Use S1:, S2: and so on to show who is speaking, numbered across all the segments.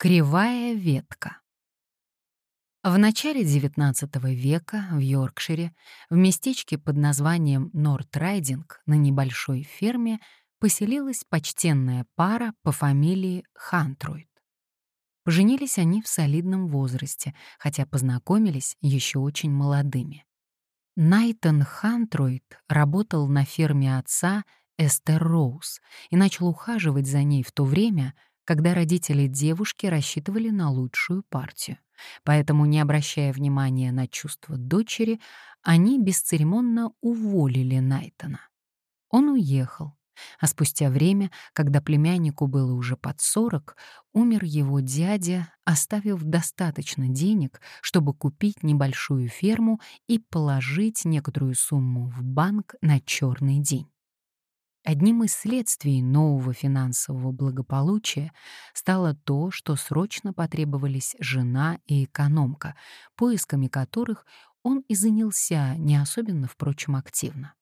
S1: Кривая ветка. В начале XIX века в Йоркшире, в местечке под названием Норт-Райдинг на небольшой ферме поселилась почтенная пара по фамилии Хантруид. Поженились они в солидном возрасте, хотя познакомились еще очень молодыми. Найтон Хантруид работал на ферме отца Эстер Роуз и начал ухаживать за ней в то время, когда родители девушки рассчитывали на лучшую партию. Поэтому, не обращая внимания на чувства дочери, они бесцеремонно уволили Найтона. Он уехал, а спустя время, когда племяннику было уже под сорок, умер его дядя, оставив достаточно денег, чтобы купить небольшую ферму и положить некоторую сумму в банк на черный день. Одним из следствий нового финансового благополучия стало то, что срочно потребовались жена и экономка, поисками которых он и занялся не особенно, впрочем, активно.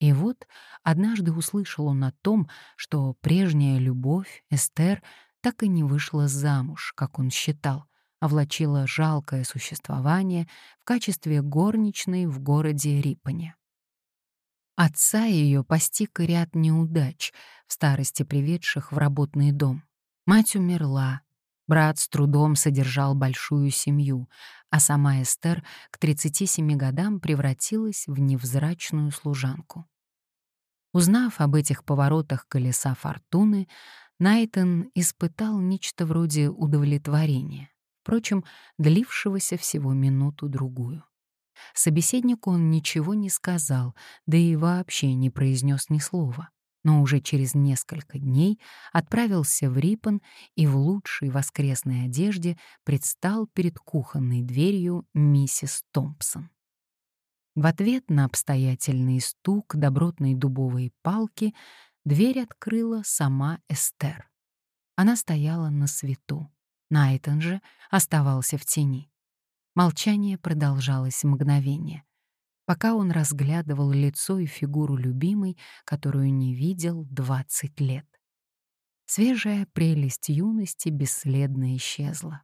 S1: И вот однажды услышал он о том, что прежняя любовь, Эстер, так и не вышла замуж, как он считал, а влачила жалкое существование в качестве горничной в городе Рипане. Отца ее постиг ряд неудач, в старости приведших в работный дом. Мать умерла, брат с трудом содержал большую семью, а сама Эстер к 37 годам превратилась в невзрачную служанку. Узнав об этих поворотах колеса фортуны, Найтон испытал нечто вроде удовлетворения, впрочем, длившегося всего минуту-другую. Собеседнику он ничего не сказал, да и вообще не произнес ни слова. Но уже через несколько дней отправился в Риппен и в лучшей воскресной одежде предстал перед кухонной дверью миссис Томпсон. В ответ на обстоятельный стук добротной дубовой палки дверь открыла сама Эстер. Она стояла на свету. Найтон же оставался в тени. Молчание продолжалось мгновение, пока он разглядывал лицо и фигуру любимой, которую не видел 20 лет. Свежая прелесть юности бесследно исчезла.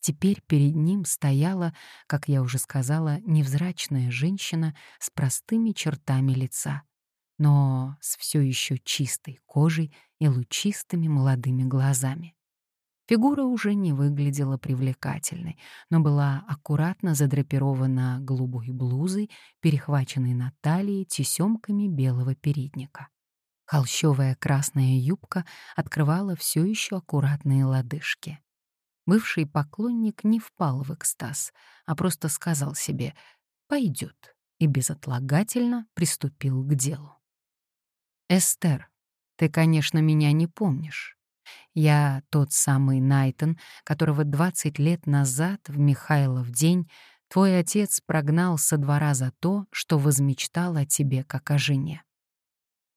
S1: Теперь перед ним стояла, как я уже сказала, невзрачная женщина с простыми чертами лица, но с все еще чистой кожей и лучистыми молодыми глазами. Фигура уже не выглядела привлекательной, но была аккуратно задрапирована голубой блузой, перехваченной на талии тесемками белого передника. Холщовая красная юбка открывала все еще аккуратные лодыжки. Бывший поклонник не впал в экстаз, а просто сказал себе «пойдет» и безотлагательно приступил к делу. «Эстер, ты, конечно, меня не помнишь. Я тот самый Найтон, которого 20 лет назад в Михайлов день твой отец прогнал со двора за то, что возмечтал о тебе как о жене.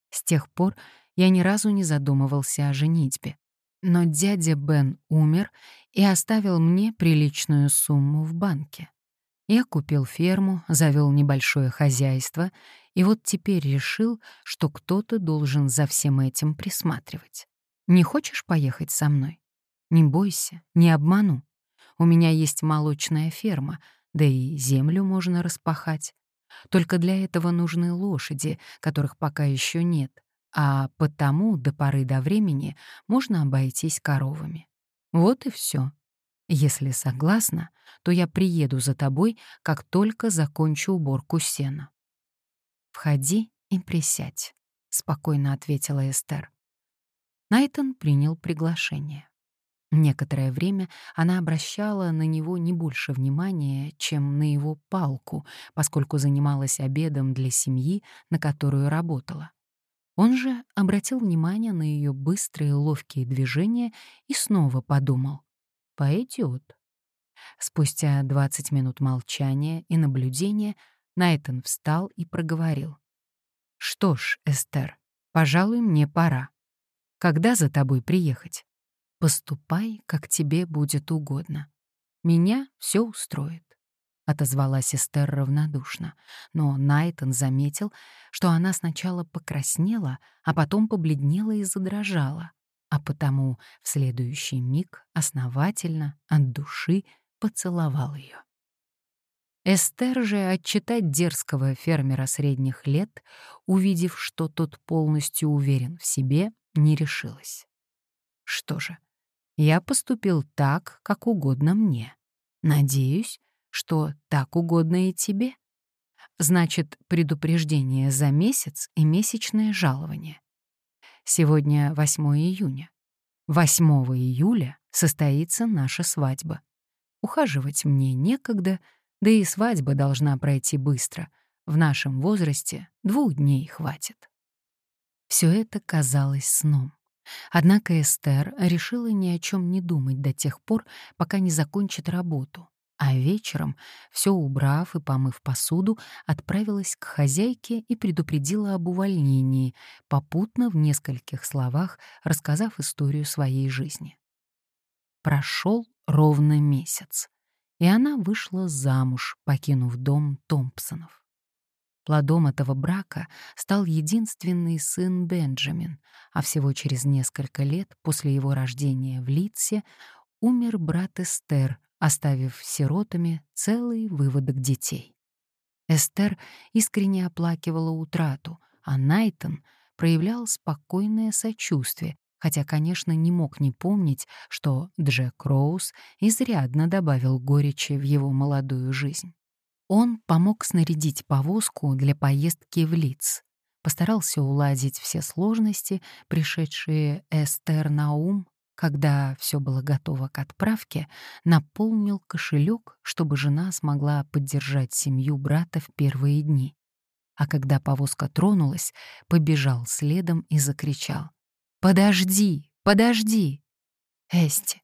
S1: С тех пор я ни разу не задумывался о женитьбе. Но дядя Бен умер и оставил мне приличную сумму в банке. Я купил ферму, завел небольшое хозяйство, и вот теперь решил, что кто-то должен за всем этим присматривать. Не хочешь поехать со мной? Не бойся, не обману. У меня есть молочная ферма, да и землю можно распахать. Только для этого нужны лошади, которых пока еще нет, а потому до поры до времени можно обойтись коровами. Вот и все. Если согласна, то я приеду за тобой, как только закончу уборку сена. «Входи и присядь», — спокойно ответила Эстер. Найтон принял приглашение. Некоторое время она обращала на него не больше внимания, чем на его палку, поскольку занималась обедом для семьи, на которую работала. Он же обратил внимание на ее быстрые ловкие движения и снова подумал «пойдет». Спустя 20 минут молчания и наблюдения Найтон встал и проговорил. «Что ж, Эстер, пожалуй, мне пора. Когда за тобой приехать? Поступай, как тебе будет угодно. Меня все устроит. Отозвалась Эстер равнодушно, но Найтон заметил, что она сначала покраснела, а потом побледнела и задрожала. а потому в следующий миг основательно, от души поцеловал ее. Эстер же отчитать дерзкого фермера средних лет, увидев, что тот полностью уверен в себе, не решилась. Что же, я поступил так, как угодно мне. Надеюсь, что так угодно и тебе. Значит, предупреждение за месяц и месячное жалование. Сегодня 8 июня. 8 июля состоится наша свадьба. Ухаживать мне некогда, да и свадьба должна пройти быстро. В нашем возрасте двух дней хватит. Все это казалось сном. Однако Эстер решила ни о чем не думать до тех пор, пока не закончит работу, а вечером, все убрав и помыв посуду, отправилась к хозяйке и предупредила об увольнении, попутно в нескольких словах рассказав историю своей жизни. Прошел ровно месяц, и она вышла замуж, покинув дом Томпсонов. Плодом этого брака стал единственный сын Бенджамин, а всего через несколько лет после его рождения в Литсе умер брат Эстер, оставив сиротами целый выводок детей. Эстер искренне оплакивала утрату, а Найтон проявлял спокойное сочувствие, хотя, конечно, не мог не помнить, что Джек Роуз изрядно добавил горечи в его молодую жизнь. Он помог снарядить повозку для поездки в Лиц, постарался уладить все сложности, пришедшие Эстер на ум когда все было готово к отправке, наполнил кошелек, чтобы жена смогла поддержать семью брата в первые дни. А когда повозка тронулась, побежал следом и закричал. «Подожди, подожди!» «Эсти,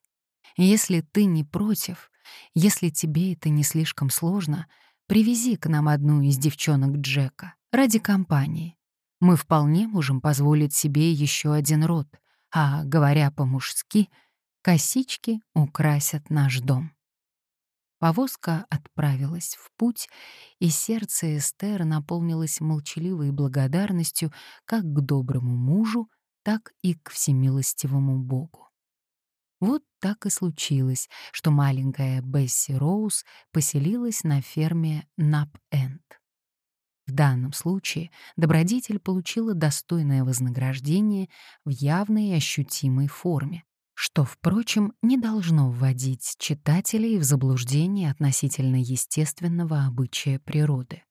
S1: если ты не против, если тебе это не слишком сложно, привези к нам одну из девчонок Джека ради компании. Мы вполне можем позволить себе еще один род, а, говоря по-мужски, косички украсят наш дом. Повозка отправилась в путь, и сердце Эстер наполнилось молчаливой благодарностью как к доброму мужу, так и к всемилостивому Богу. Вот так и случилось, что маленькая Бесси Роуз поселилась на ферме Нап-Энд. В данном случае добродетель получила достойное вознаграждение в явной и ощутимой форме, что, впрочем, не должно вводить читателей в заблуждение относительно естественного обычая природы.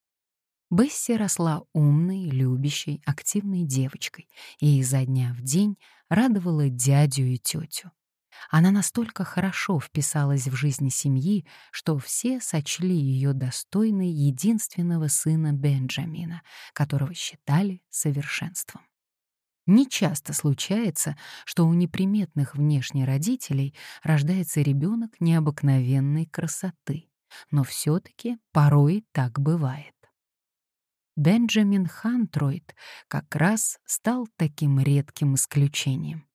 S1: Бесси росла умной, любящей, активной девочкой и изо дня в день радовала дядю и тетю. Она настолько хорошо вписалась в жизнь семьи, что все сочли ее достойной единственного сына Бенджамина, которого считали совершенством. Нечасто случается, что у неприметных внешне родителей рождается ребенок необыкновенной красоты, но все-таки порой так бывает. Бенджамин Хантройд как раз стал таким редким исключением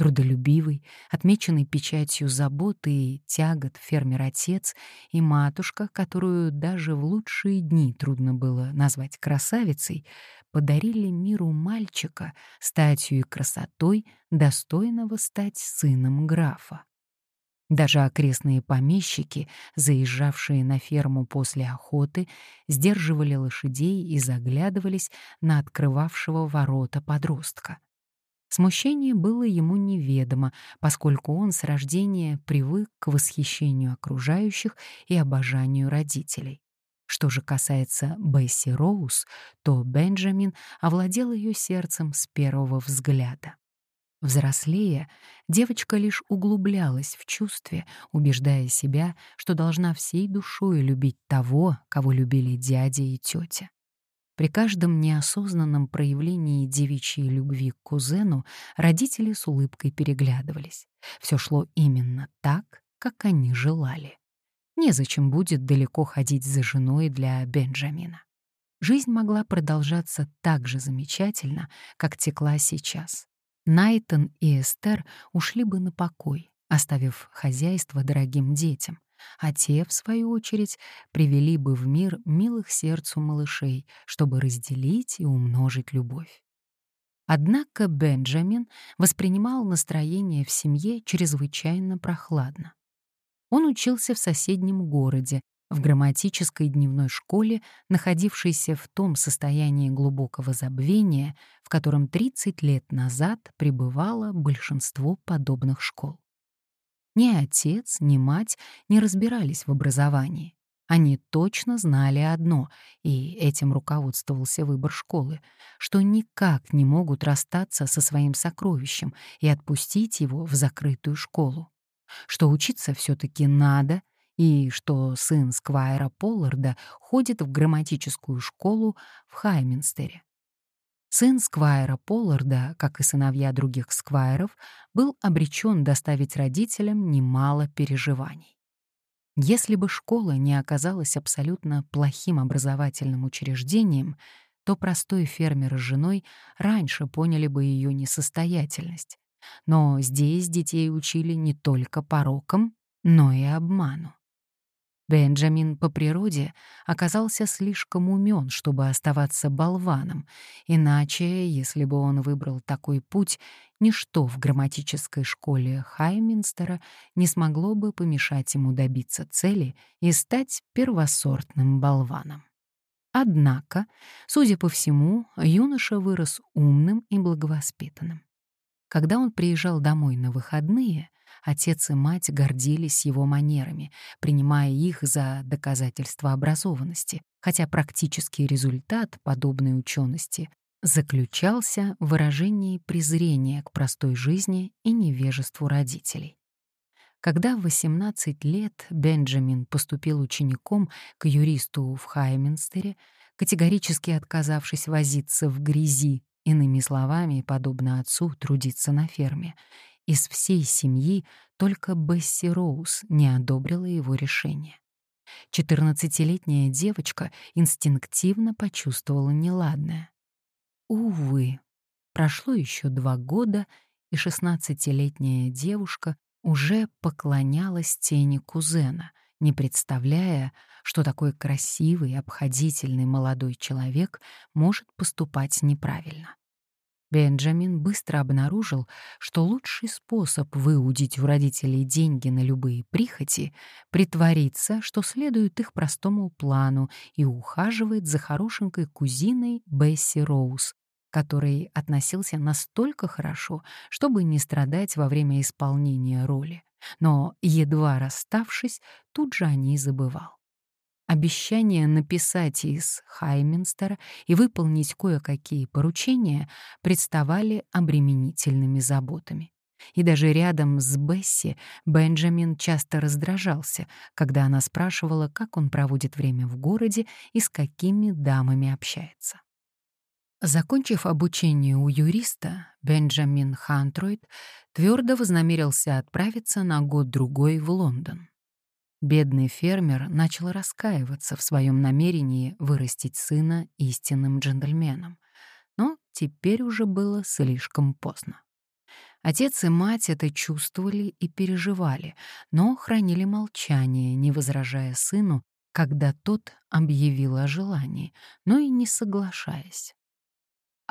S1: трудолюбивый, отмеченный печатью заботы и тягот фермер-отец и матушка, которую даже в лучшие дни трудно было назвать красавицей, подарили миру мальчика статью и красотой, достойного стать сыном графа. Даже окрестные помещики, заезжавшие на ферму после охоты, сдерживали лошадей и заглядывались на открывавшего ворота подростка. Смущение было ему неведомо, поскольку он с рождения привык к восхищению окружающих и обожанию родителей. Что же касается Бесси Роуз, то Бенджамин овладел ее сердцем с первого взгляда. Взрослея, девочка лишь углублялась в чувстве, убеждая себя, что должна всей душой любить того, кого любили дядя и тетя. При каждом неосознанном проявлении девичьей любви к кузену родители с улыбкой переглядывались. Все шло именно так, как они желали. Незачем будет далеко ходить за женой для Бенджамина. Жизнь могла продолжаться так же замечательно, как текла сейчас. Найтон и Эстер ушли бы на покой, оставив хозяйство дорогим детям, а те, в свою очередь, привели бы в мир милых сердцу малышей, чтобы разделить и умножить любовь. Однако Бенджамин воспринимал настроение в семье чрезвычайно прохладно. Он учился в соседнем городе, в грамматической дневной школе, находившейся в том состоянии глубокого забвения, в котором 30 лет назад пребывало большинство подобных школ. Ни отец, ни мать не разбирались в образовании. Они точно знали одно, и этим руководствовался выбор школы, что никак не могут расстаться со своим сокровищем и отпустить его в закрытую школу. Что учиться все-таки надо, и что сын Сквайра Полларда ходит в грамматическую школу в Хайминстере. Сын Сквайра Полларда, как и сыновья других Сквайров, был обречен доставить родителям немало переживаний. Если бы школа не оказалась абсолютно плохим образовательным учреждением, то простой фермер с женой раньше поняли бы ее несостоятельность. Но здесь детей учили не только порокам, но и обману. Бенджамин по природе оказался слишком умен, чтобы оставаться болваном, иначе, если бы он выбрал такой путь, ничто в грамматической школе Хайминстера не смогло бы помешать ему добиться цели и стать первосортным болваном. Однако, судя по всему, юноша вырос умным и благовоспитанным. Когда он приезжал домой на выходные, отец и мать гордились его манерами, принимая их за доказательство образованности, хотя практический результат подобной учености заключался в выражении презрения к простой жизни и невежеству родителей. Когда в 18 лет Бенджамин поступил учеником к юристу в Хайминстере, категорически отказавшись возиться в грязи, иными словами, подобно отцу, трудиться на ферме, из всей семьи только Бесси Роуз не одобрила его решение. Четырнадцатилетняя девочка инстинктивно почувствовала неладное. Увы, прошло еще два года, и шестнадцатилетняя девушка уже поклонялась тени кузена, не представляя, что такой красивый, обходительный молодой человек может поступать неправильно. Бенджамин быстро обнаружил, что лучший способ выудить у родителей деньги на любые прихоти — притвориться, что следует их простому плану и ухаживает за хорошенькой кузиной Бесси Роуз, который относился настолько хорошо, чтобы не страдать во время исполнения роли. Но, едва расставшись, тут же о ней забывал. Обещание написать из Хайминстера и выполнить кое-какие поручения представали обременительными заботами. И даже рядом с Бесси Бенджамин часто раздражался, когда она спрашивала, как он проводит время в городе и с какими дамами общается. Закончив обучение у юриста, Бенджамин Хантроид твердо вознамерился отправиться на год-другой в Лондон. Бедный фермер начал раскаиваться в своем намерении вырастить сына истинным джентльменом, но теперь уже было слишком поздно. Отец и мать это чувствовали и переживали, но хранили молчание, не возражая сыну, когда тот объявил о желании, но и не соглашаясь.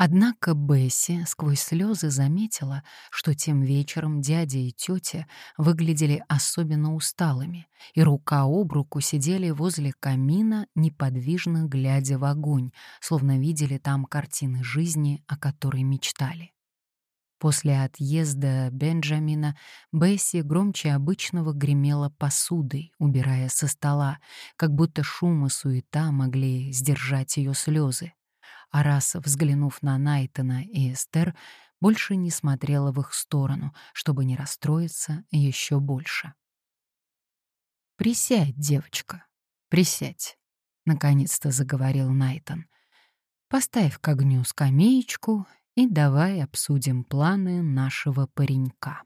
S1: Однако Бесси сквозь слезы заметила, что тем вечером дядя и тетя выглядели особенно усталыми, и рука об руку сидели возле камина, неподвижно глядя в огонь, словно видели там картины жизни, о которой мечтали. После отъезда Бенджамина Бесси громче обычного гремела посудой, убирая со стола, как будто шум и суета могли сдержать ее слезы а раз, взглянув на Найтона и Эстер, больше не смотрела в их сторону, чтобы не расстроиться еще больше. «Присядь, девочка, присядь», — наконец-то заговорил Найтон. «Поставь к огню скамеечку и давай обсудим планы нашего паренька».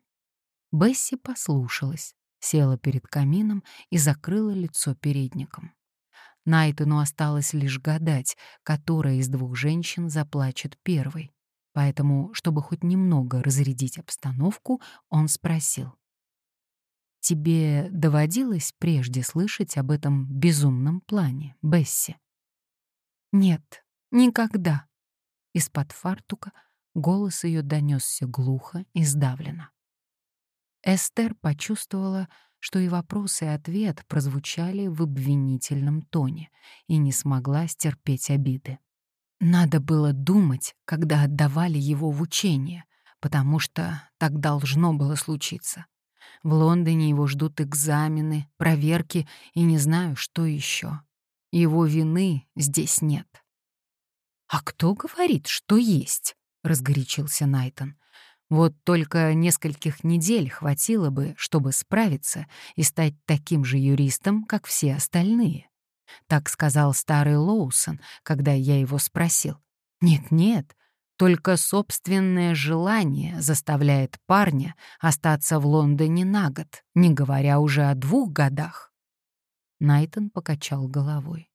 S1: Бесси послушалась, села перед камином и закрыла лицо передником. Найтону осталось лишь гадать, которая из двух женщин заплачет первой. Поэтому, чтобы хоть немного разрядить обстановку, он спросил. «Тебе доводилось прежде слышать об этом безумном плане, Бесси?» «Нет, никогда». Из-под фартука Голос ее донесся глухо и сдавленно. Эстер почувствовала, что и вопрос, и ответ прозвучали в обвинительном тоне, и не смогла стерпеть обиды. Надо было думать, когда отдавали его в учение, потому что так должно было случиться. В Лондоне его ждут экзамены, проверки и не знаю, что еще. Его вины здесь нет. «А кто говорит, что есть?» — разгорячился Найтон. «Вот только нескольких недель хватило бы, чтобы справиться и стать таким же юристом, как все остальные». Так сказал старый Лоусон, когда я его спросил. «Нет-нет, только собственное желание заставляет парня остаться в Лондоне на год, не говоря уже о двух годах». Найтон покачал головой.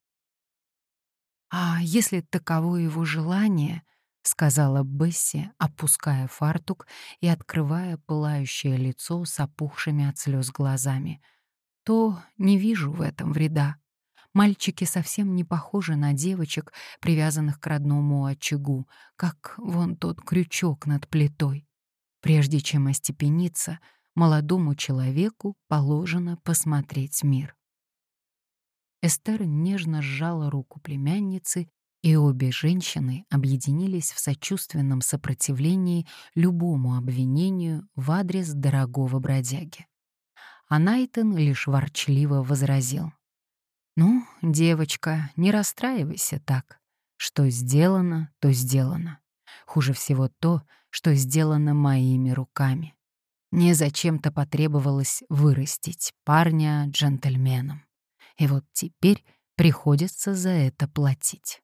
S1: «А если таково его желание, — сказала Бесси, опуская фартук и открывая пылающее лицо с опухшими от слез глазами, — то не вижу в этом вреда. Мальчики совсем не похожи на девочек, привязанных к родному очагу, как вон тот крючок над плитой. Прежде чем остепениться, молодому человеку положено посмотреть мир. Эстер нежно сжала руку племянницы, и обе женщины объединились в сочувственном сопротивлении любому обвинению в адрес дорогого бродяги. А Найтон лишь ворчливо возразил. «Ну, девочка, не расстраивайся так. Что сделано, то сделано. Хуже всего то, что сделано моими руками. Мне зачем-то потребовалось вырастить парня джентльменом. И вот теперь приходится за это платить.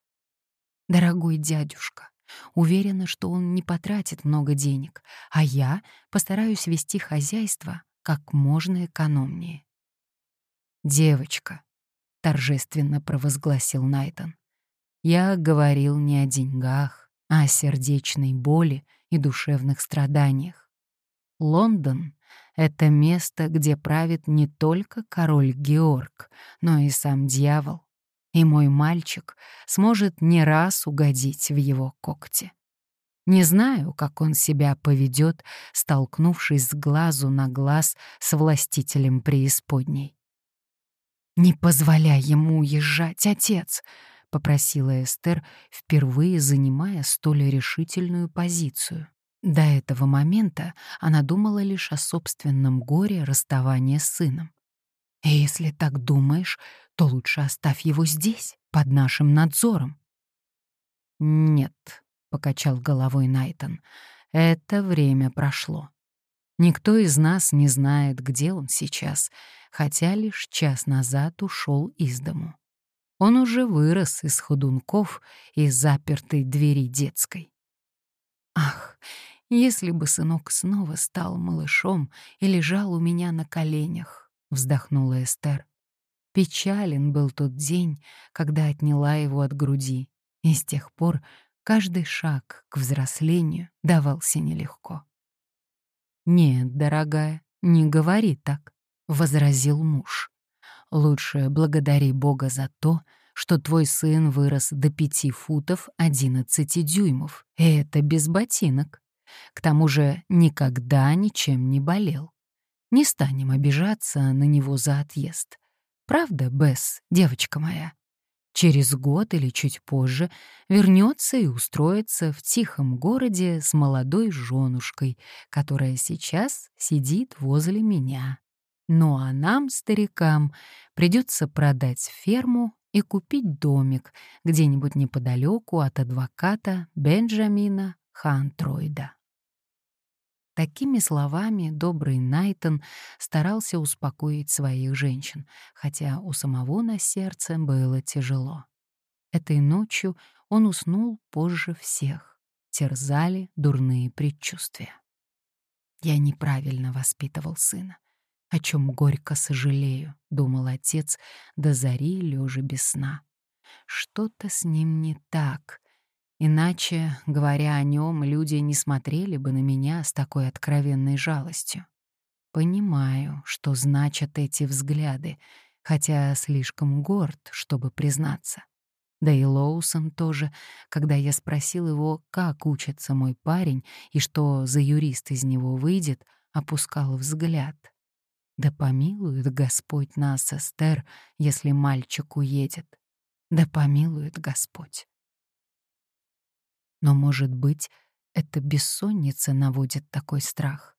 S1: Дорогой дядюшка, уверена, что он не потратит много денег, а я постараюсь вести хозяйство как можно экономнее. Девочка, торжественно провозгласил Найтон. Я говорил не о деньгах, а о сердечной боли и душевных страданиях. Лондон это место, где правит не только король Георг, но и сам дьявол. И мой мальчик сможет не раз угодить в его когти. Не знаю, как он себя поведет, столкнувшись с глазу на глаз с властителем преисподней. «Не позволяй ему уезжать, отец!» — попросила Эстер, впервые занимая столь решительную позицию. До этого момента она думала лишь о собственном горе расставания с сыном. Если так думаешь, то лучше оставь его здесь, под нашим надзором. Нет, покачал головой Найтон. Это время прошло. Никто из нас не знает, где он сейчас, хотя лишь час назад ушел из дому. Он уже вырос из ходунков и запертой двери детской. Ах, если бы сынок снова стал малышом и лежал у меня на коленях, вздохнула Эстер. Печален был тот день, когда отняла его от груди, и с тех пор каждый шаг к взрослению давался нелегко. «Нет, дорогая, не говори так», — возразил муж. «Лучше благодари Бога за то, что твой сын вырос до пяти футов одиннадцати дюймов, и это без ботинок. К тому же никогда ничем не болел. Не станем обижаться на него за отъезд. Правда, Бесс, девочка моя? Через год или чуть позже вернется и устроится в тихом городе с молодой женушкой, которая сейчас сидит возле меня. Ну а нам, старикам, придется продать ферму и купить домик где-нибудь неподалеку от адвоката Бенджамина Хантройда. Такими словами добрый Найтон старался успокоить своих женщин, хотя у самого на сердце было тяжело. Этой ночью он уснул позже всех. Терзали дурные предчувствия. «Я неправильно воспитывал сына, о чем горько сожалею», — думал отец до зари, лежа без сна. «Что-то с ним не так, Иначе, говоря о нем, люди не смотрели бы на меня с такой откровенной жалостью. Понимаю, что значат эти взгляды, хотя слишком горд, чтобы признаться. Да и Лоусон тоже, когда я спросил его, как учится мой парень и что за юрист из него выйдет, опускал взгляд. Да помилует Господь нас, Эстер, если мальчик уедет. Да помилует Господь. Но, может быть, это бессонница наводит такой страх.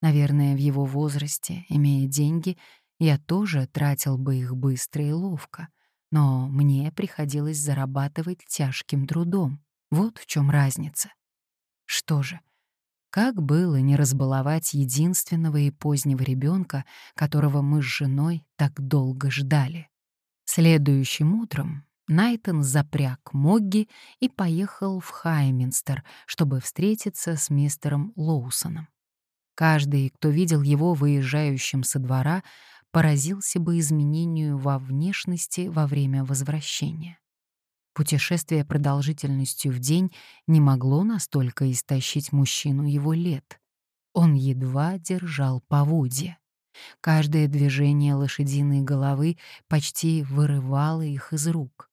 S1: Наверное, в его возрасте, имея деньги, я тоже тратил бы их быстро и ловко, но мне приходилось зарабатывать тяжким трудом. Вот в чем разница. Что же, как было не разбаловать единственного и позднего ребенка, которого мы с женой так долго ждали? Следующим утром Найтон запряг Могги и поехал в Хайминстер, чтобы встретиться с мистером Лоусоном. Каждый, кто видел его выезжающим со двора, поразился бы изменению во внешности во время возвращения. Путешествие продолжительностью в день не могло настолько истощить мужчину его лет. Он едва держал поводья. Каждое движение лошадиной головы почти вырывало их из рук.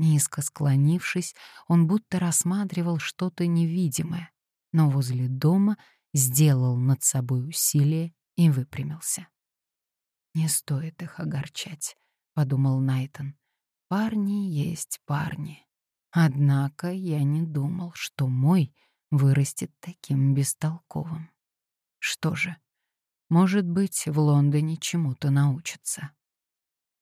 S1: Низко склонившись, он будто рассматривал что-то невидимое, но возле дома сделал над собой усилие и выпрямился. «Не стоит их огорчать», — подумал Найтон. «Парни есть парни. Однако я не думал, что мой вырастет таким бестолковым. Что же, может быть, в Лондоне чему-то научится».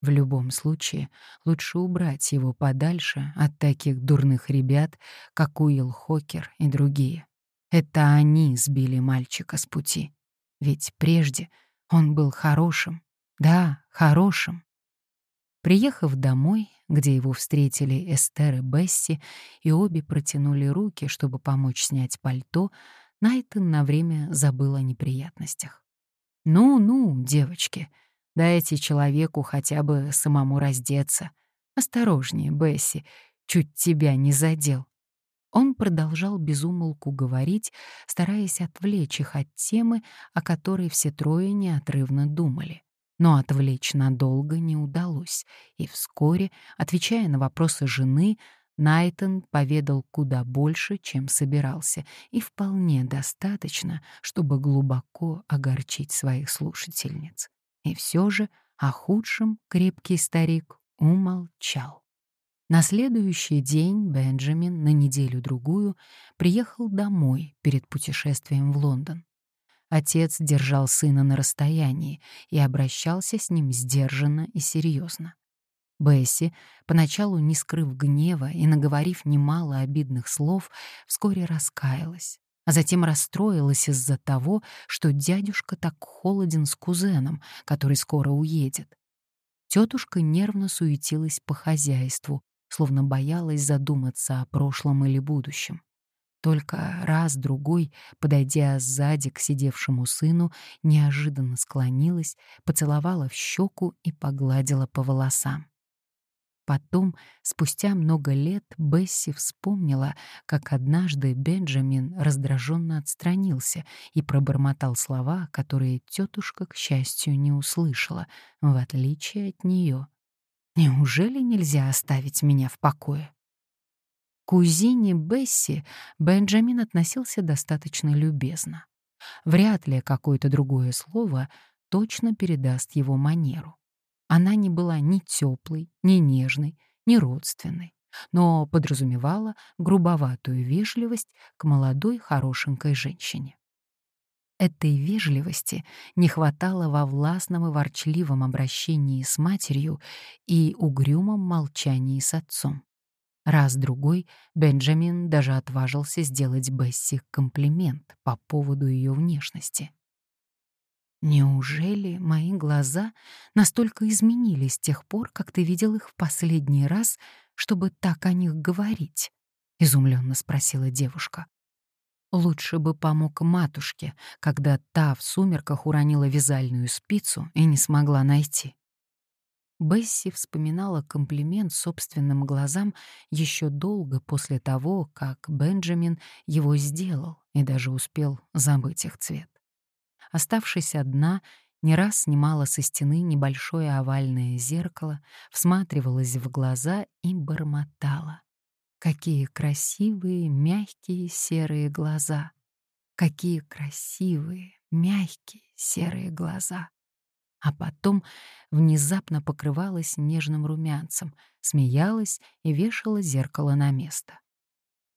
S1: В любом случае, лучше убрать его подальше от таких дурных ребят, как Уилл Хокер и другие. Это они сбили мальчика с пути. Ведь прежде он был хорошим. Да, хорошим. Приехав домой, где его встретили Эстер и Бесси, и обе протянули руки, чтобы помочь снять пальто, Найтон на время забыл о неприятностях. «Ну-ну, девочки», Дайте человеку хотя бы самому раздеться. Осторожнее, Бесси, чуть тебя не задел. Он продолжал безумолку говорить, стараясь отвлечь их от темы, о которой все трое неотрывно думали. Но отвлечь надолго не удалось, и вскоре, отвечая на вопросы жены, Найтон поведал куда больше, чем собирался, и вполне достаточно, чтобы глубоко огорчить своих слушательниц. И все же о худшем крепкий старик умолчал. На следующий день Бенджамин на неделю-другую приехал домой перед путешествием в Лондон. Отец держал сына на расстоянии и обращался с ним сдержанно и серьезно. Бесси, поначалу не скрыв гнева и наговорив немало обидных слов, вскоре раскаялась а затем расстроилась из-за того, что дядюшка так холоден с кузеном, который скоро уедет. Тетушка нервно суетилась по хозяйству, словно боялась задуматься о прошлом или будущем. Только раз-другой, подойдя сзади к сидевшему сыну, неожиданно склонилась, поцеловала в щеку и погладила по волосам. Потом, спустя много лет, Бесси вспомнила, как однажды Бенджамин раздраженно отстранился и пробормотал слова, которые тетушка, к счастью, не услышала, в отличие от нее. «Неужели нельзя оставить меня в покое?» Кузине Бесси Бенджамин относился достаточно любезно. Вряд ли какое-то другое слово точно передаст его манеру. Она не была ни теплой, ни нежной, ни родственной, но подразумевала грубоватую вежливость к молодой хорошенькой женщине. Этой вежливости не хватало во властном и ворчливом обращении с матерью и угрюмом молчании с отцом. Раз-другой Бенджамин даже отважился сделать Бесси комплимент по поводу ее внешности. Неужели мои глаза настолько изменились с тех пор, как ты видел их в последний раз, чтобы так о них говорить? изумленно спросила девушка. Лучше бы помог матушке, когда та в сумерках уронила вязальную спицу и не смогла найти. Бесси вспоминала комплимент собственным глазам еще долго после того, как Бенджамин его сделал и даже успел забыть их цвет. Оставшись одна не раз снимала со стены небольшое овальное зеркало, всматривалась в глаза и бормотала. Какие красивые, мягкие серые глаза! Какие красивые, мягкие серые глаза! А потом внезапно покрывалась нежным румянцем, смеялась и вешала зеркало на место.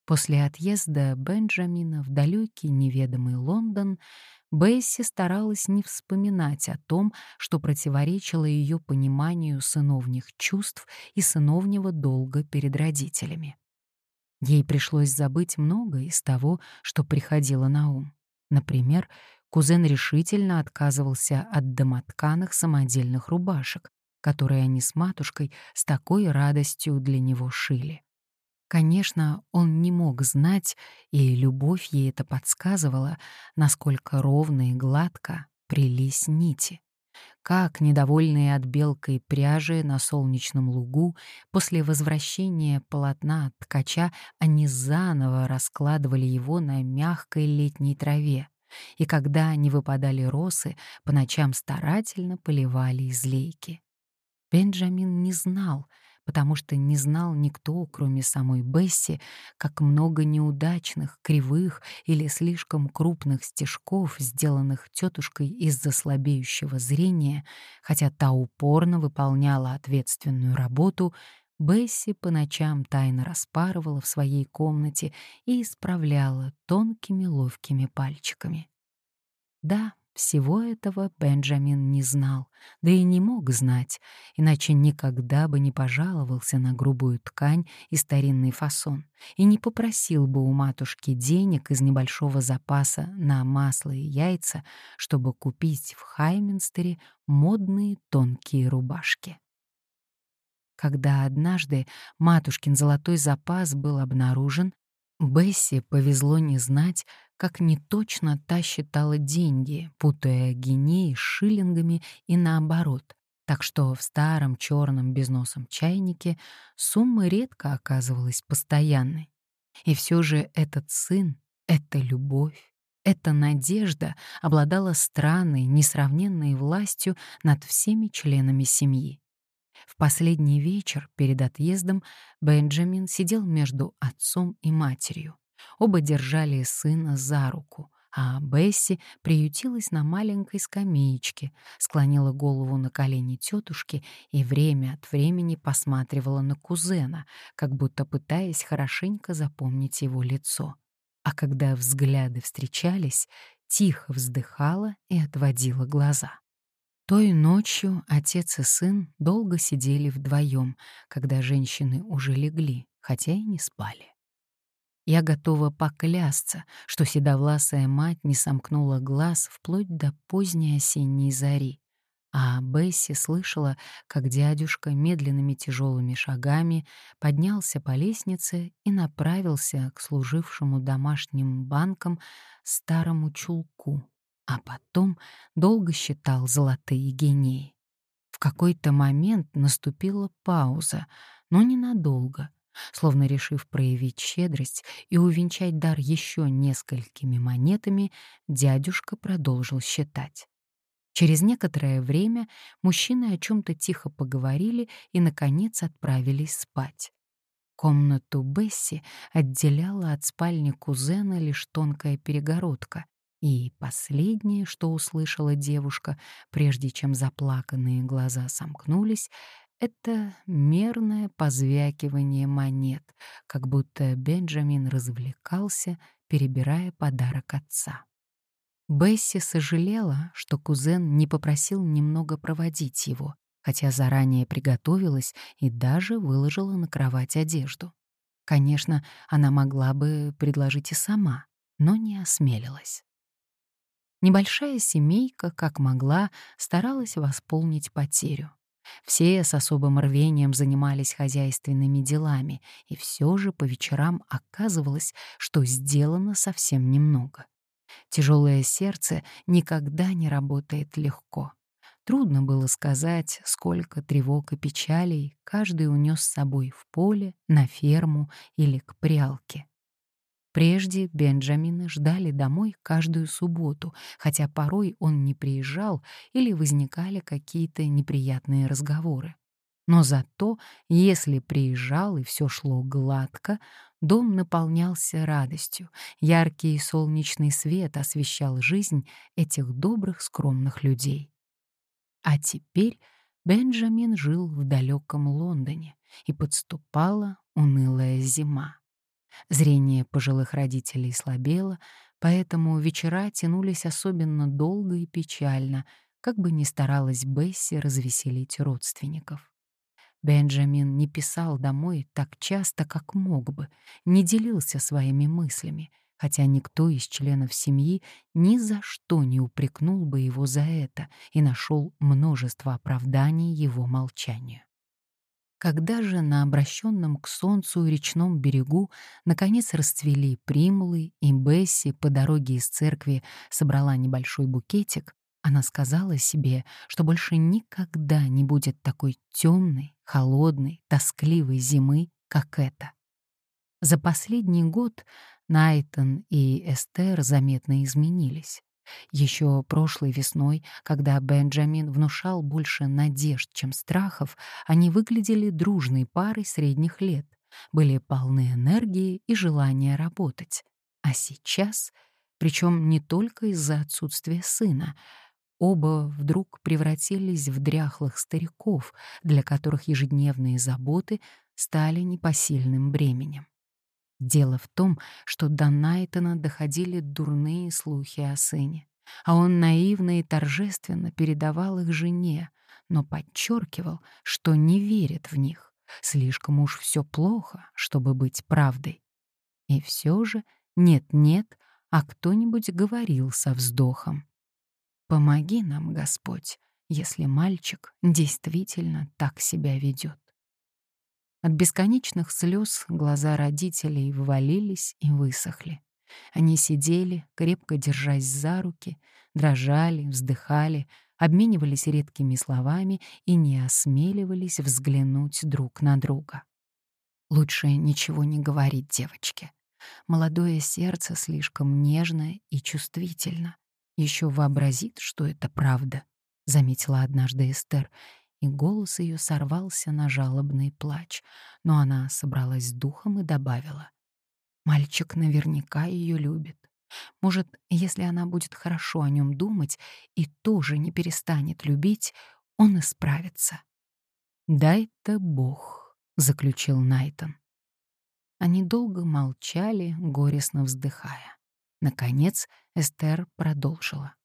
S1: После отъезда Бенджамина в далекий неведомый Лондон Бесси старалась не вспоминать о том, что противоречило ее пониманию сыновних чувств и сыновнего долга перед родителями. Ей пришлось забыть многое из того, что приходило на ум. Например, кузен решительно отказывался от домотканых самодельных рубашек, которые они с матушкой с такой радостью для него шили. Конечно, он не мог знать, и любовь ей это подсказывала, насколько ровно и гладко прились нити. Как, недовольные отбелкой пряжи на солнечном лугу, после возвращения полотна от ткача они заново раскладывали его на мягкой летней траве, и когда они выпадали росы, по ночам старательно поливали из лейки. Бенджамин не знал, потому что не знал никто, кроме самой Бесси, как много неудачных, кривых или слишком крупных стежков, сделанных тетушкой из-за слабеющего зрения, хотя та упорно выполняла ответственную работу, Бесси по ночам тайно распарывала в своей комнате и исправляла тонкими ловкими пальчиками. Да, всего этого Бенджамин не знал, да и не мог знать, иначе никогда бы не пожаловался на грубую ткань и старинный фасон, и не попросил бы у матушки денег из небольшого запаса на масло и яйца, чтобы купить в Хайминстере модные тонкие рубашки. Когда однажды матушкин золотой запас был обнаружен, Бесси повезло не знать, как неточно та считала деньги, путая гинеи с шиллингами и наоборот, так что в старом черном безносом чайнике сумма редко оказывалась постоянной. И все же этот сын, эта любовь, эта надежда обладала странной, несравненной властью над всеми членами семьи. В последний вечер перед отъездом Бенджамин сидел между отцом и матерью. Оба держали сына за руку, а Бесси приютилась на маленькой скамеечке, склонила голову на колени тетушки и время от времени посматривала на кузена, как будто пытаясь хорошенько запомнить его лицо. А когда взгляды встречались, тихо вздыхала и отводила глаза. Той ночью отец и сын долго сидели вдвоем, когда женщины уже легли, хотя и не спали. Я готова поклясться, что седовласая мать не сомкнула глаз вплоть до поздней осенней зари, а Бесси слышала, как дядюшка медленными тяжелыми шагами поднялся по лестнице и направился к служившему домашним банкам старому чулку, а потом долго считал золотые гении. В какой-то момент наступила пауза, но ненадолго, словно решив проявить щедрость и увенчать дар еще несколькими монетами, дядюшка продолжил считать. Через некоторое время мужчины о чем-то тихо поговорили и, наконец, отправились спать. Комнату Бесси отделяла от спальни кузена лишь тонкая перегородка, и последнее, что услышала девушка, прежде чем заплаканные глаза сомкнулись, это мерное позвякивание монет, как будто Бенджамин развлекался, перебирая подарок отца. Бесси сожалела, что кузен не попросил немного проводить его, хотя заранее приготовилась и даже выложила на кровать одежду. Конечно, она могла бы предложить и сама, но не осмелилась. Небольшая семейка, как могла, старалась восполнить потерю. Все с особым рвением занимались хозяйственными делами, и все же по вечерам оказывалось, что сделано совсем немного. Тяжелое сердце никогда не работает легко. Трудно было сказать, сколько тревог и печалей каждый унес с собой в поле, на ферму или к прялке. Прежде Бенджамина ждали домой каждую субботу, хотя порой он не приезжал или возникали какие-то неприятные разговоры. Но зато, если приезжал и все шло гладко, дом наполнялся радостью, яркий солнечный свет освещал жизнь этих добрых, скромных людей. А теперь Бенджамин жил в далеком Лондоне, и подступала унылая зима. Зрение пожилых родителей слабело, поэтому вечера тянулись особенно долго и печально, как бы ни старалась Бесси развеселить родственников. Бенджамин не писал домой так часто, как мог бы, не делился своими мыслями, хотя никто из членов семьи ни за что не упрекнул бы его за это и нашел множество оправданий его молчанию. Когда же на обращенном к солнцу речном берегу наконец расцвели примулы, и Бесси по дороге из церкви собрала небольшой букетик, она сказала себе, что больше никогда не будет такой темной, холодной, тоскливой зимы, как эта. За последний год Найтон и Эстер заметно изменились. Еще прошлой весной, когда Бенджамин внушал больше надежд, чем страхов, они выглядели дружной парой средних лет, были полны энергии и желания работать. А сейчас, причем не только из-за отсутствия сына, Оба вдруг превратились в дряхлых стариков, для которых ежедневные заботы стали непосильным бременем. Дело в том, что до Найтона доходили дурные слухи о сыне, а он наивно и торжественно передавал их жене, но подчеркивал, что не верит в них, слишком уж все плохо, чтобы быть правдой. И все же нет-нет, а кто-нибудь говорил со вздохом. Помоги нам, Господь, если мальчик действительно так себя ведет. От бесконечных слез глаза родителей ввалились и высохли. Они сидели, крепко держась за руки, дрожали, вздыхали, обменивались редкими словами и не осмеливались взглянуть друг на друга. Лучше ничего не говорить девочке. Молодое сердце слишком нежное и чувствительно еще вообразит, что это правда», — заметила однажды Эстер, и голос ее сорвался на жалобный плач, но она собралась с духом и добавила. «Мальчик наверняка ее любит. Может, если она будет хорошо о нем думать и тоже не перестанет любить, он исправится». «Дай-то Бог», — заключил Найтон. Они долго молчали, горестно вздыхая. Наконец Эстер продолжила.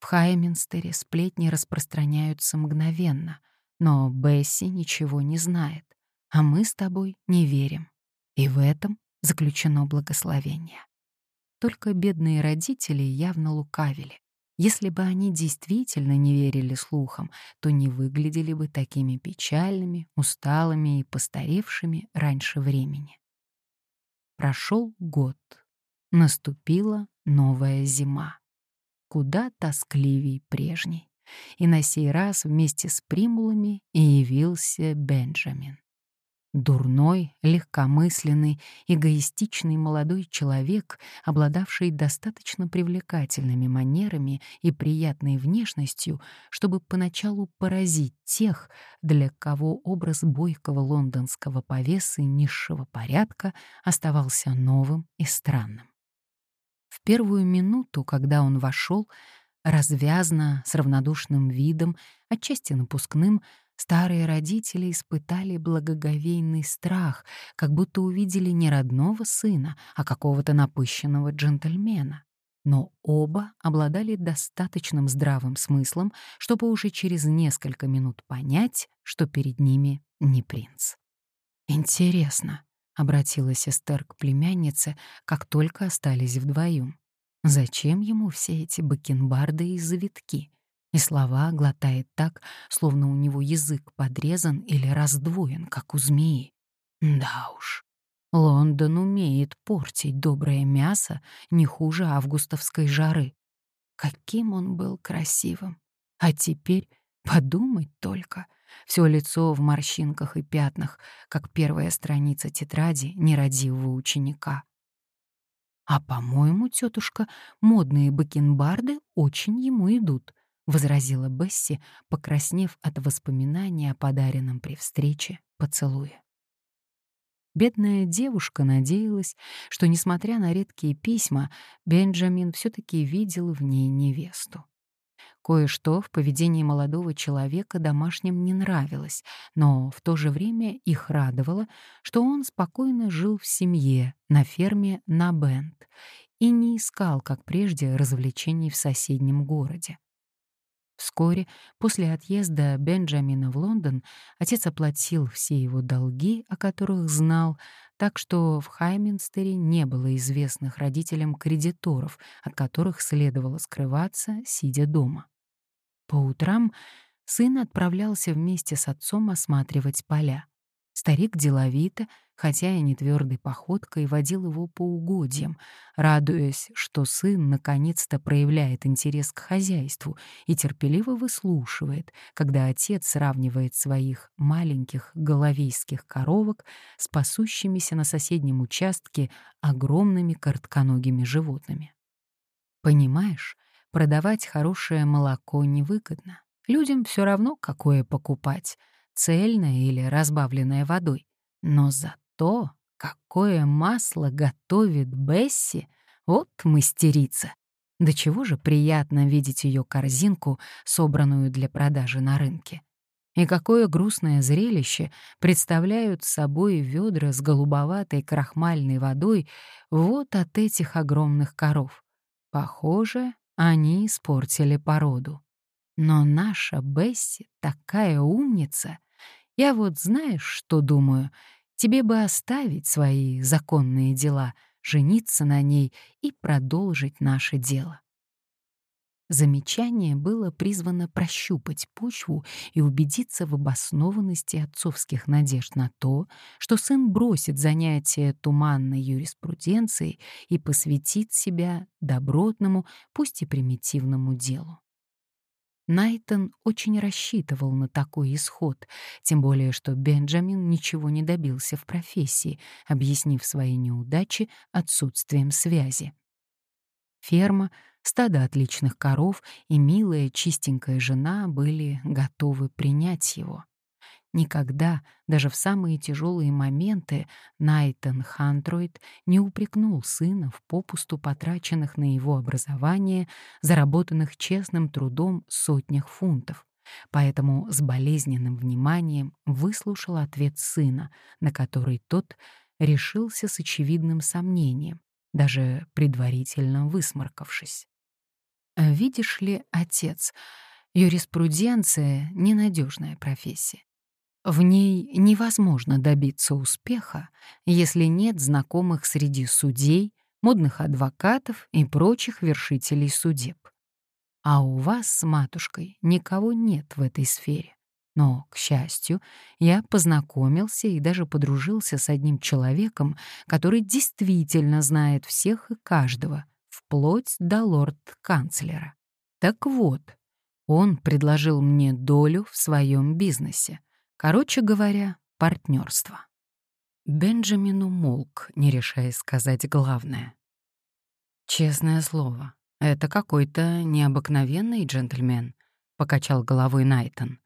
S1: В Хайминстере сплетни распространяются мгновенно, но Бесси ничего не знает, а мы с тобой не верим. И в этом заключено благословение. Только бедные родители явно лукавили. Если бы они действительно не верили слухам, то не выглядели бы такими печальными, усталыми и постаревшими раньше времени. Прошел год. Наступила новая зима. Куда тоскливей прежней. И на сей раз вместе с примулами и явился Бенджамин. Дурной, легкомысленный, эгоистичный молодой человек, обладавший достаточно привлекательными манерами и приятной внешностью, чтобы поначалу поразить тех, для кого образ бойкого лондонского повесы низшего порядка оставался новым и странным. В первую минуту, когда он вошел, развязно, с равнодушным видом, отчасти напускным, старые родители испытали благоговейный страх, как будто увидели не родного сына, а какого-то напыщенного джентльмена. Но оба обладали достаточным здравым смыслом, чтобы уже через несколько минут понять, что перед ними не принц. Интересно, обратилась Эстер к племяннице, как только остались вдвоем. Зачем ему все эти бакенбарды и завитки? И слова глотает так, словно у него язык подрезан или раздвоен, как у змеи. Да уж, Лондон умеет портить доброе мясо не хуже августовской жары. Каким он был красивым. А теперь подумать только — все лицо в морщинках и пятнах, как первая страница тетради нерадивого ученика. «А, по-моему, тетушка, модные бакенбарды очень ему идут», — возразила Бесси, покраснев от воспоминания о подаренном при встрече поцелуе. Бедная девушка надеялась, что, несмотря на редкие письма, Бенджамин все-таки видел в ней невесту. Кое-что в поведении молодого человека домашним не нравилось, но в то же время их радовало, что он спокойно жил в семье, на ферме на Бенд, и не искал, как прежде, развлечений в соседнем городе. Вскоре после отъезда Бенджамина в Лондон отец оплатил все его долги, о которых знал, так что в Хайминстере не было известных родителям кредиторов, от которых следовало скрываться, сидя дома. По утрам сын отправлялся вместе с отцом осматривать поля. Старик деловито, хотя и не твердой походкой, водил его по угодьям, радуясь, что сын наконец-то проявляет интерес к хозяйству и терпеливо выслушивает, когда отец сравнивает своих маленьких головейских коровок с пасущимися на соседнем участке огромными коротконогими животными. Понимаешь, продавать хорошее молоко невыгодно. Людям все равно, какое покупать — цельное или разбавленное водой. Но зато какое масло готовит Бесси, вот мастерица. До чего же приятно видеть ее корзинку, собранную для продажи на рынке. И какое грустное зрелище представляют собой ведра с голубоватой крахмальной водой вот от этих огромных коров. Похоже, они испортили породу. Но наша Бесси такая умница, я вот знаешь, что думаю? Тебе бы оставить свои законные дела, жениться на ней и продолжить наше дело. Замечание было призвано прощупать почву и убедиться в обоснованности отцовских надежд на то, что сын бросит занятия туманной юриспруденцией и посвятит себя добротному, пусть и примитивному делу. Найтон очень рассчитывал на такой исход, тем более что Бенджамин ничего не добился в профессии, объяснив свои неудачи отсутствием связи. Ферма, стадо отличных коров и милая чистенькая жена были готовы принять его. Никогда, даже в самые тяжелые моменты, Найтон Хантроид не упрекнул сына в попусту потраченных на его образование, заработанных честным трудом сотнях фунтов. Поэтому с болезненным вниманием выслушал ответ сына, на который тот решился с очевидным сомнением, даже предварительно высморкавшись. «Видишь ли, отец, юриспруденция — ненадежная профессия. В ней невозможно добиться успеха, если нет знакомых среди судей, модных адвокатов и прочих вершителей судеб. А у вас с матушкой никого нет в этой сфере. Но, к счастью, я познакомился и даже подружился с одним человеком, который действительно знает всех и каждого, вплоть до лорд-канцлера. Так вот, он предложил мне долю в своем бизнесе. Короче говоря, партнерство. Бенджамин умолк, не решая сказать главное. «Честное слово, это какой-то необыкновенный джентльмен», — покачал головой Найтон.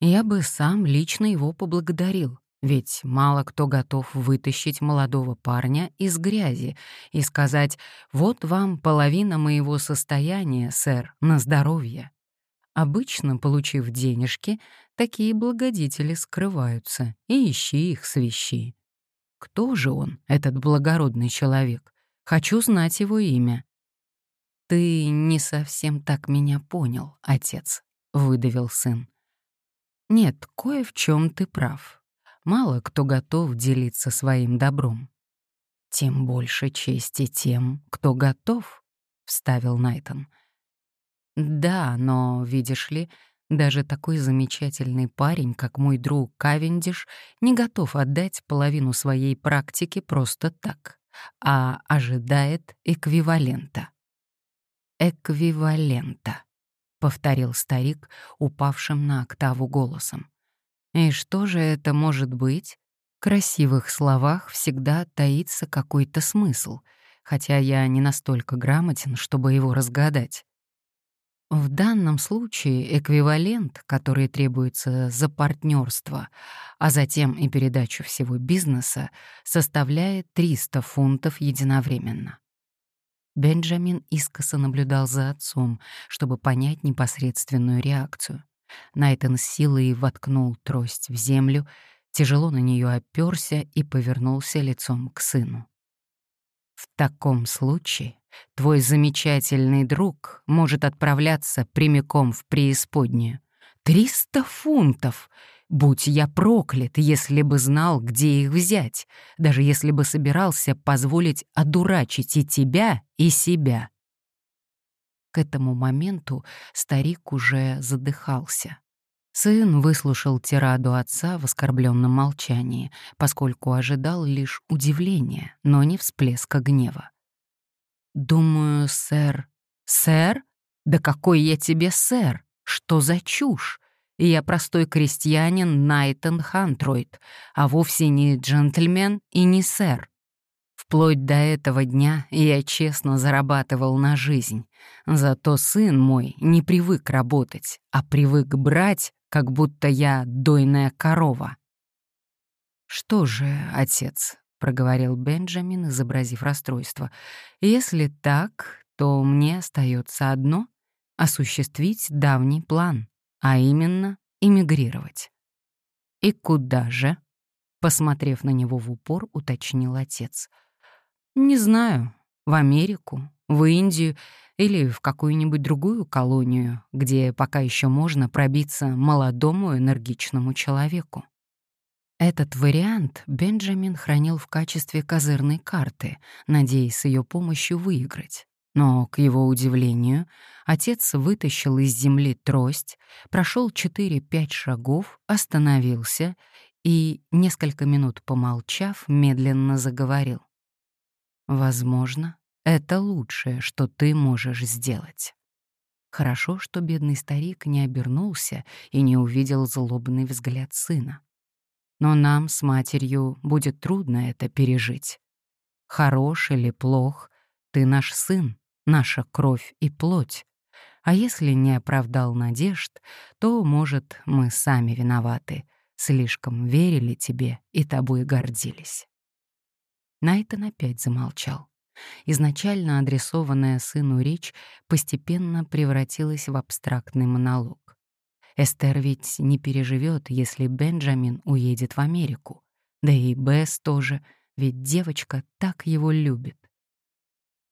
S1: «Я бы сам лично его поблагодарил, ведь мало кто готов вытащить молодого парня из грязи и сказать «Вот вам половина моего состояния, сэр, на здоровье». Обычно, получив денежки, такие благодетели скрываются, и ищи их свищи. Кто же он, этот благородный человек? Хочу знать его имя. «Ты не совсем так меня понял, отец», — выдавил сын. «Нет, кое в чем ты прав. Мало кто готов делиться своим добром. Тем больше чести тем, кто готов», — вставил Найтон. Да, но, видишь ли, даже такой замечательный парень, как мой друг Кавендиш, не готов отдать половину своей практики просто так, а ожидает эквивалента. «Эквивалента», — повторил старик, упавшим на октаву голосом. «И что же это может быть?» В красивых словах всегда таится какой-то смысл. хотя я не настолько грамотен, чтобы его разгадать. В данном случае эквивалент, который требуется за партнерство, а затем и передачу всего бизнеса, составляет 300 фунтов единовременно. Бенджамин искоса наблюдал за отцом, чтобы понять непосредственную реакцию. Найтон с силой воткнул трость в землю, тяжело на нее оперся и повернулся лицом к сыну. «В таком случае Твой замечательный друг может отправляться прямиком в преисподнюю. Триста фунтов! Будь я проклят, если бы знал, где их взять, даже если бы собирался позволить одурачить и тебя, и себя. К этому моменту старик уже задыхался. Сын выслушал тираду отца в оскорбленном молчании, поскольку ожидал лишь удивления, но не всплеска гнева. Думаю, сэр. Сэр? Да какой я тебе сэр? Что за чушь? Я простой крестьянин Найтон Хантройд, а вовсе не джентльмен и не сэр. Вплоть до этого дня я честно зарабатывал на жизнь. Зато сын мой не привык работать, а привык брать, как будто я дойная корова. Что же, отец, проговорил Бенджамин, изобразив расстройство. «Если так, то мне остается одно — осуществить давний план, а именно эмигрировать». «И куда же?» — посмотрев на него в упор, уточнил отец. «Не знаю. В Америку, в Индию или в какую-нибудь другую колонию, где пока еще можно пробиться молодому энергичному человеку». Этот вариант Бенджамин хранил в качестве козырной карты, надеясь с ее помощью выиграть. Но, к его удивлению, отец вытащил из земли трость, прошел 4-5 шагов, остановился и, несколько минут помолчав, медленно заговорил. «Возможно, это лучшее, что ты можешь сделать». Хорошо, что бедный старик не обернулся и не увидел злобный взгляд сына. Но нам с матерью будет трудно это пережить. Хорош или плох, ты наш сын, наша кровь и плоть. А если не оправдал надежд, то, может, мы сами виноваты, слишком верили тебе и тобой гордились. Найтон опять замолчал. Изначально адресованная сыну речь постепенно превратилась в абстрактный монолог. Эстер ведь не переживет, если Бенджамин уедет в Америку. Да и Бесс тоже, ведь девочка так его любит.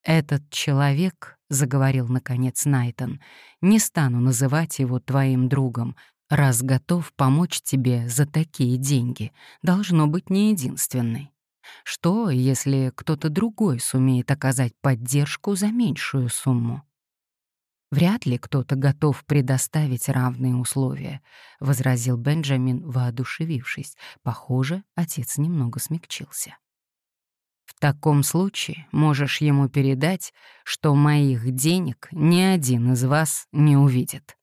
S1: «Этот человек», — заговорил наконец Найтон, — «не стану называть его твоим другом, раз готов помочь тебе за такие деньги, должно быть не единственный. Что, если кто-то другой сумеет оказать поддержку за меньшую сумму? Вряд ли кто-то готов предоставить равные условия, возразил Бенджамин, воодушевившись. Похоже, отец немного смягчился. В таком случае можешь ему передать, что моих денег ни один из вас не увидит.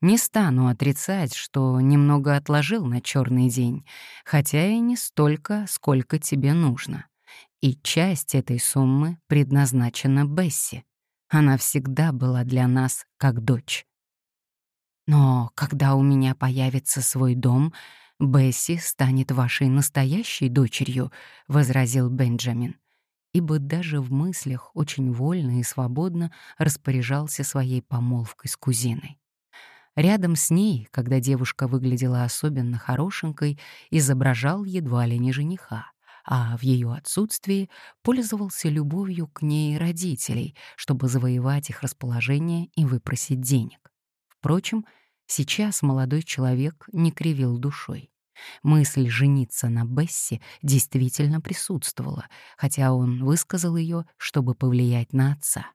S1: Не стану отрицать, что немного отложил на черный день, хотя и не столько, сколько тебе нужно. И часть этой суммы предназначена Бесси. Она всегда была для нас как дочь. Но когда у меня появится свой дом, Бесси станет вашей настоящей дочерью, возразил Бенджамин, ибо даже в мыслях очень вольно и свободно распоряжался своей помолвкой с кузиной. Рядом с ней, когда девушка выглядела особенно хорошенькой, изображал едва ли не жениха а в ее отсутствии пользовался любовью к ней родителей, чтобы завоевать их расположение и выпросить денег. Впрочем, сейчас молодой человек не кривил душой. Мысль жениться на Бесси действительно присутствовала, хотя он высказал ее, чтобы повлиять на отца.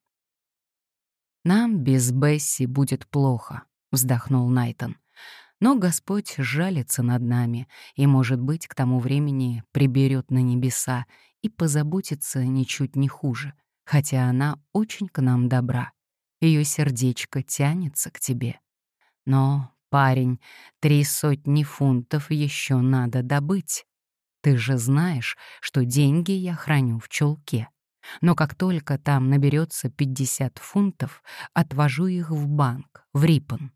S1: «Нам без Бесси будет плохо», — вздохнул Найтон. Но Господь жалится над нами и, может быть, к тому времени приберет на небеса и позаботится ничуть не хуже, хотя она очень к нам добра. Ее сердечко тянется к тебе. Но, парень, три сотни фунтов еще надо добыть. Ты же знаешь, что деньги я храню в чулке. Но как только там наберется 50 фунтов, отвожу их в банк, в Риппон.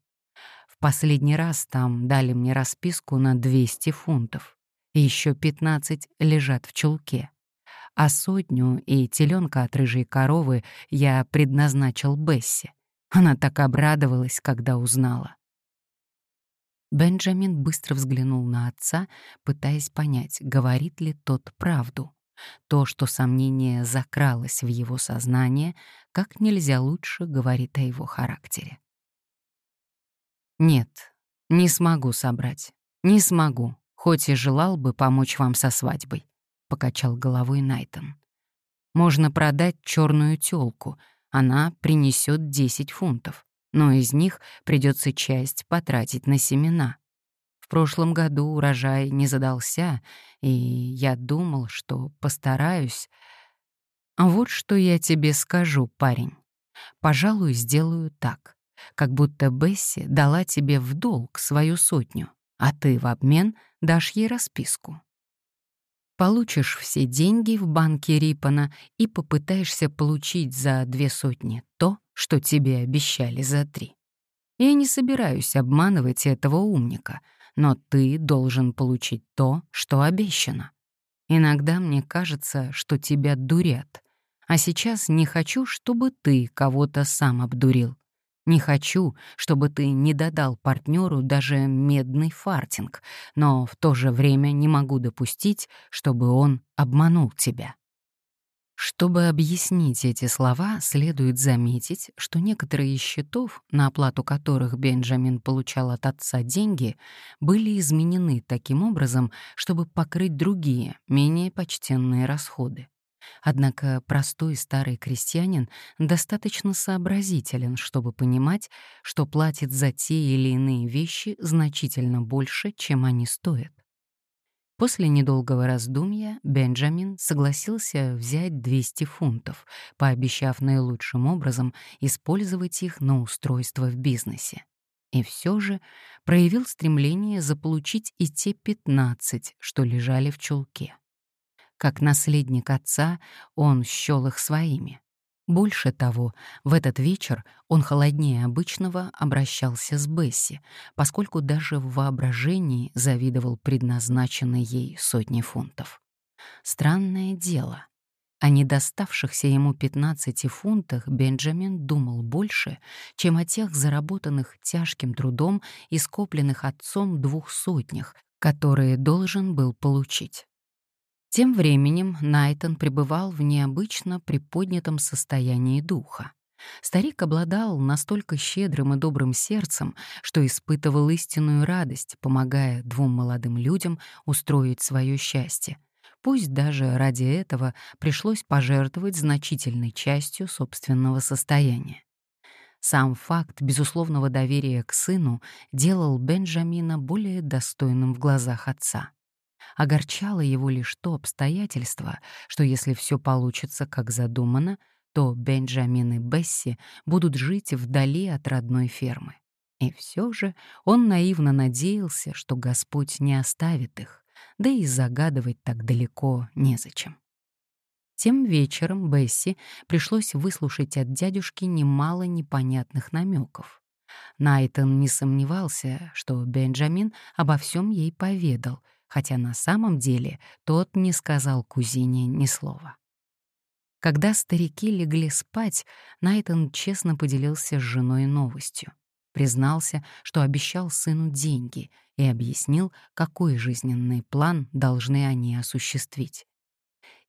S1: Последний раз там дали мне расписку на 200 фунтов. Еще 15 лежат в чулке. А сотню и теленка от рыжей коровы я предназначил Бесси. Она так обрадовалась, когда узнала. Бенджамин быстро взглянул на отца, пытаясь понять, говорит ли тот правду. То, что сомнение закралось в его сознание, как нельзя лучше говорит о его характере. «Нет, не смогу собрать. Не смогу, хоть и желал бы помочь вам со свадьбой», — покачал головой Найтон. «Можно продать черную тёлку, она принесет 10 фунтов но из них придется часть потратить на семена. В прошлом году урожай не задался, и я думал, что постараюсь. Вот что я тебе скажу, парень. Пожалуй, сделаю так, как будто Бесси дала тебе в долг свою сотню, а ты в обмен дашь ей расписку. Получишь все деньги в банке Рипана и попытаешься получить за две сотни то, что тебе обещали за три. Я не собираюсь обманывать этого умника, но ты должен получить то, что обещано. Иногда мне кажется, что тебя дурят, а сейчас не хочу, чтобы ты кого-то сам обдурил. Не хочу, чтобы ты не додал партнеру даже медный фартинг, но в то же время не могу допустить, чтобы он обманул тебя. Чтобы объяснить эти слова, следует заметить, что некоторые из счетов, на оплату которых Бенджамин получал от отца деньги, были изменены таким образом, чтобы покрыть другие, менее почтенные расходы. Однако простой старый крестьянин достаточно сообразителен, чтобы понимать, что платит за те или иные вещи значительно больше, чем они стоят. После недолгого раздумья Бенджамин согласился взять 200 фунтов, пообещав наилучшим образом использовать их на устройство в бизнесе. И все же проявил стремление заполучить и те 15, что лежали в чулке. Как наследник отца он счёл их своими. Больше того, в этот вечер он холоднее обычного обращался с Бесси, поскольку даже в воображении завидовал предназначенной ей сотни фунтов. Странное дело. О недоставшихся ему 15 фунтах Бенджамин думал больше, чем о тех заработанных тяжким трудом и скопленных отцом двух сотнях, которые должен был получить. Тем временем Найтон пребывал в необычно приподнятом состоянии духа. Старик обладал настолько щедрым и добрым сердцем, что испытывал истинную радость, помогая двум молодым людям устроить свое счастье. Пусть даже ради этого пришлось пожертвовать значительной частью собственного состояния. Сам факт безусловного доверия к сыну делал Бенджамина более достойным в глазах отца. Огорчало его лишь то обстоятельство, что если все получится как задумано, то Бенджамин и Бесси будут жить вдали от родной фермы. И все же он наивно надеялся, что Господь не оставит их, да и загадывать так далеко незачем. Тем вечером Бесси пришлось выслушать от дядюшки немало непонятных намеков. Найтон не сомневался, что Бенджамин обо всем ей поведал — хотя на самом деле тот не сказал кузине ни слова. Когда старики легли спать, Найтон честно поделился с женой новостью. Признался, что обещал сыну деньги и объяснил, какой жизненный план должны они осуществить.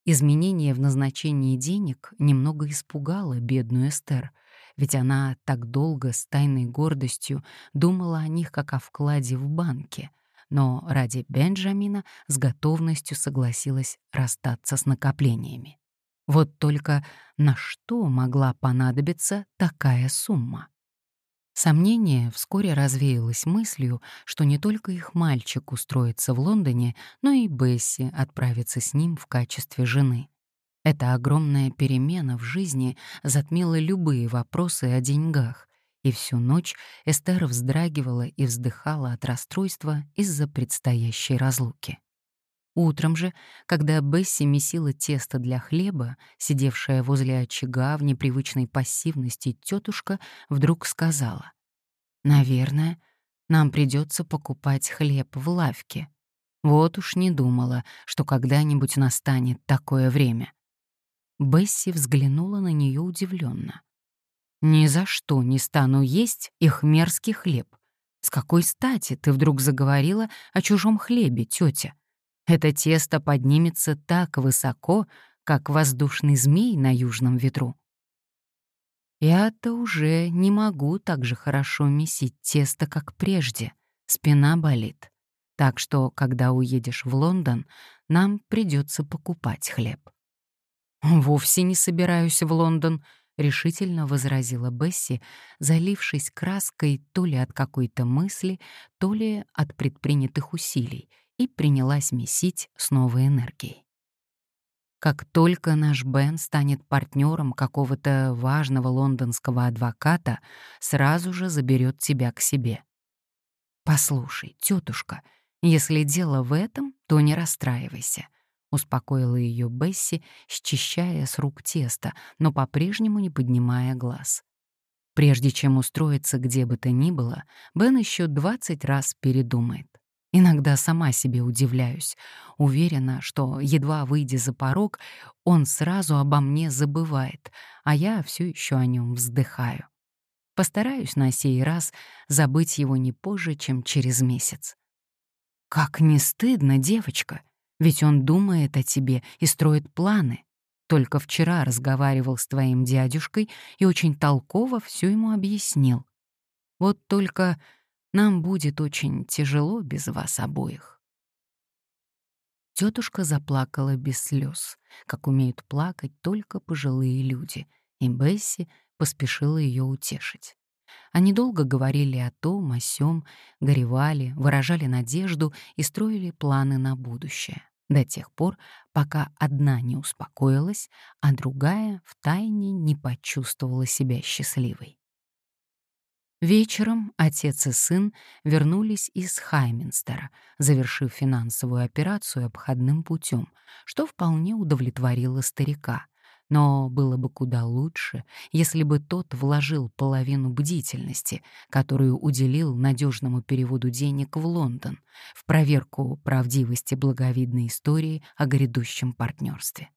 S1: Изменение в назначении денег немного испугало бедную Эстер, ведь она так долго с тайной гордостью думала о них как о вкладе в банке, но ради Бенджамина с готовностью согласилась расстаться с накоплениями. Вот только на что могла понадобиться такая сумма? Сомнение вскоре развеялось мыслью, что не только их мальчик устроится в Лондоне, но и Бесси отправится с ним в качестве жены. Эта огромная перемена в жизни затмила любые вопросы о деньгах, и всю ночь Эстер вздрагивала и вздыхала от расстройства из-за предстоящей разлуки. Утром же, когда Бесси месила тесто для хлеба, сидевшая возле очага в непривычной пассивности тетушка вдруг сказала, «Наверное, нам придется покупать хлеб в лавке. Вот уж не думала, что когда-нибудь настанет такое время». Бесси взглянула на нее удивленно. «Ни за что не стану есть их мерзкий хлеб. С какой стати ты вдруг заговорила о чужом хлебе, тетя? Это тесто поднимется так высоко, как воздушный змей на южном ветру. Я-то уже не могу так же хорошо месить тесто, как прежде. Спина болит. Так что, когда уедешь в Лондон, нам придется покупать хлеб. «Вовсе не собираюсь в Лондон», — решительно возразила Бесси, залившись краской то ли от какой-то мысли, то ли от предпринятых усилий, и принялась месить с новой энергией. Как только наш Бен станет партнером какого-то важного лондонского адвоката, сразу же заберет тебя к себе. Послушай, тетушка, если дело в этом, то не расстраивайся, успокоила ее Бесси, счищая с рук тесто, но по-прежнему не поднимая глаз. Прежде чем устроиться где бы то ни было, Бен еще двадцать раз передумает. Иногда сама себе удивляюсь, уверена, что, едва выйдя за порог, он сразу обо мне забывает, а я все еще о нем вздыхаю. Постараюсь на сей раз забыть его не позже, чем через месяц. Как не стыдно, девочка, ведь он думает о тебе и строит планы. Только вчера разговаривал с твоим дядюшкой и очень толково все ему объяснил. Вот только нам будет очень тяжело без вас обоих. Тетушка заплакала без слез, как умеют плакать только пожилые люди, и Бесси поспешила ее утешить. Они долго говорили о том, о сём, горевали, выражали надежду и строили планы на будущее, до тех пор, пока одна не успокоилась, а другая втайне не почувствовала себя счастливой. Вечером отец и сын вернулись из Хайминстера, завершив финансовую операцию обходным путем, что вполне удовлетворило старика. Но было бы куда лучше, если бы тот вложил половину бдительности, которую уделил надежному переводу денег в Лондон, в проверку правдивости благовидной истории о грядущем партнерстве.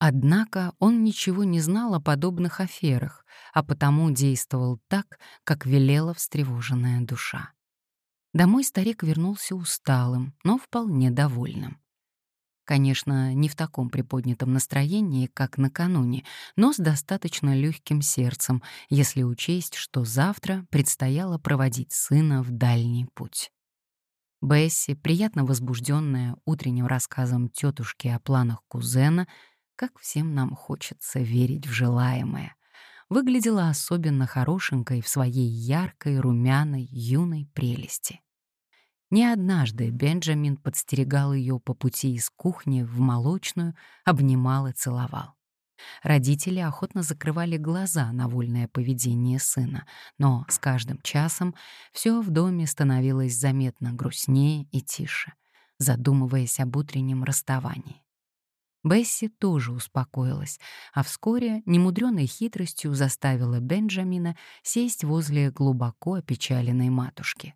S1: Однако он ничего не знал о подобных аферах, а потому действовал так, как велела встревоженная душа. Домой старик вернулся усталым, но вполне довольным. Конечно, не в таком приподнятом настроении, как накануне, но с достаточно легким сердцем, если учесть, что завтра предстояло проводить сына в дальний путь. Бесси, приятно возбужденная утренним рассказом тетушки о планах кузена, как всем нам хочется верить в желаемое, выглядела особенно хорошенькой в своей яркой, румяной, юной прелести. Не однажды Бенджамин подстерегал ее по пути из кухни в молочную, обнимал и целовал. Родители охотно закрывали глаза на вольное поведение сына, но с каждым часом все в доме становилось заметно грустнее и тише, задумываясь об утреннем расставании. Бесси тоже успокоилась, а вскоре немудрённой хитростью заставила Бенджамина сесть возле глубоко опечаленной матушки.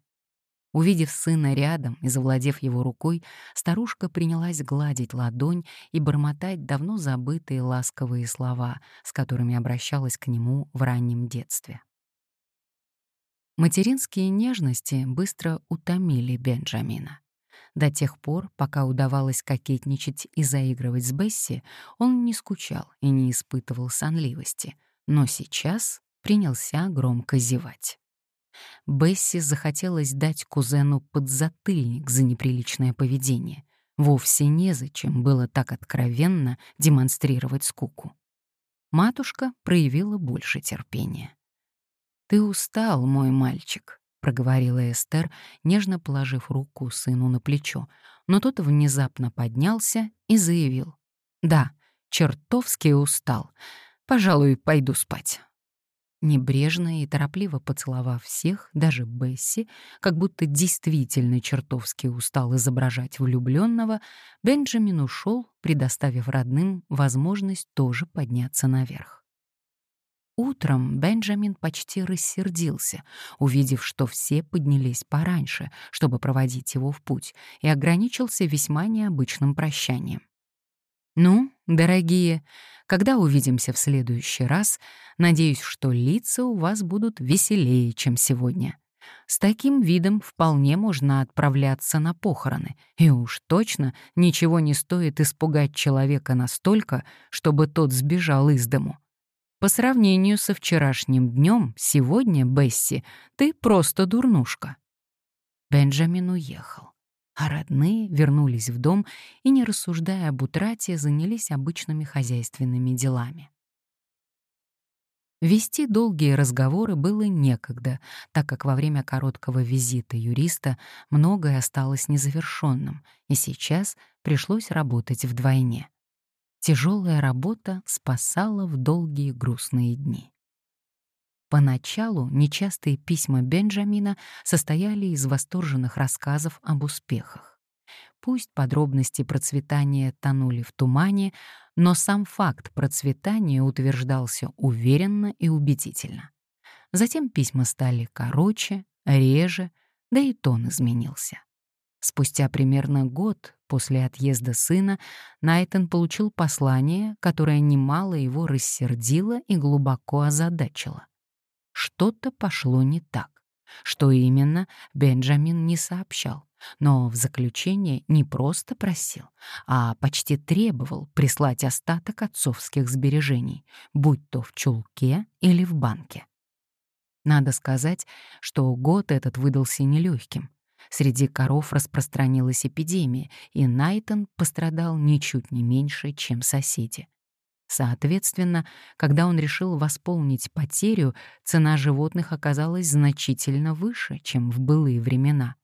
S1: Увидев сына рядом и завладев его рукой, старушка принялась гладить ладонь и бормотать давно забытые ласковые слова, с которыми обращалась к нему в раннем детстве. Материнские нежности быстро утомили Бенджамина. До тех пор, пока удавалось кокетничать и заигрывать с Бесси, он не скучал и не испытывал сонливости, но сейчас принялся громко зевать. Бесси захотелось дать кузену подзатыльник за неприличное поведение. Вовсе незачем было так откровенно демонстрировать скуку. Матушка проявила больше терпения. «Ты устал, мой мальчик проговорила Эстер, нежно положив руку сыну на плечо, но тот внезапно поднялся и заявил: "Да, чертовски устал. Пожалуй, пойду спать". Небрежно и торопливо поцеловав всех, даже Бесси, как будто действительно чертовски устал изображать влюбленного, Бенджамин ушел, предоставив родным возможность тоже подняться наверх. Утром Бенджамин почти рассердился, увидев, что все поднялись пораньше, чтобы проводить его в путь, и ограничился весьма необычным прощанием. «Ну, дорогие, когда увидимся в следующий раз, надеюсь, что лица у вас будут веселее, чем сегодня. С таким видом вполне можно отправляться на похороны, и уж точно ничего не стоит испугать человека настолько, чтобы тот сбежал из дому. По сравнению со вчерашним днем, сегодня, Бесси, ты просто дурнушка». Бенджамин уехал а родные вернулись в дом и, не рассуждая об утрате, занялись обычными хозяйственными делами. Вести долгие разговоры было некогда, так как во время короткого визита юриста многое осталось незавершенным, и сейчас пришлось работать вдвойне. Тяжелая работа спасала в долгие грустные дни. Поначалу нечастые письма Бенджамина состояли из восторженных рассказов об успехах. Пусть подробности процветания тонули в тумане, но сам факт процветания утверждался уверенно и убедительно. Затем письма стали короче, реже, да и тон изменился. Спустя примерно год после отъезда сына Найтон получил послание, которое немало его рассердило и глубоко озадачило что-то пошло не так. Что именно, Бенджамин не сообщал, но в заключение не просто просил, а почти требовал прислать остаток отцовских сбережений, будь то в чулке или в банке. Надо сказать, что год этот выдался нелегким. Среди коров распространилась эпидемия, и Найтон пострадал ничуть не меньше, чем соседи. Соответственно, когда он решил восполнить потерю, цена животных оказалась значительно выше, чем в былые времена.